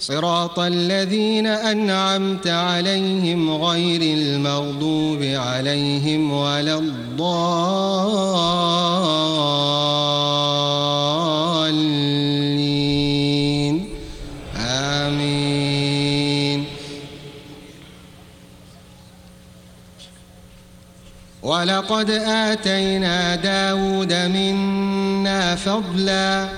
صراط الذين أنعمت عليهم غير المغضوب عليهم ولا الضالين. آمين. ولقد آتينا داود منا فضلاً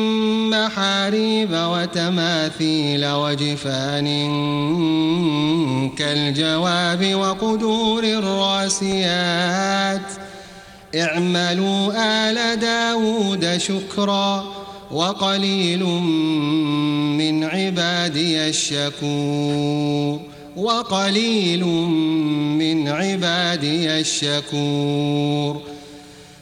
محاريب وتماثيل وجفان كالجواب وقدور الراسيات. اعملوا آل داود شكرا وقليل من عبادي الشكور وقليل من عبادي الشكور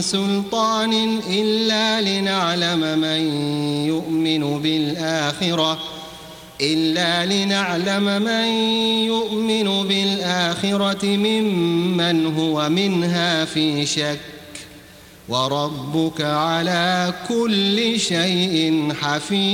سلطان إلا لنعلم من يؤمن بالآخرة إلا لنعلم من يؤمن بالآخرة ممن هو منها في شك. وربك على كل شيء حفيظ.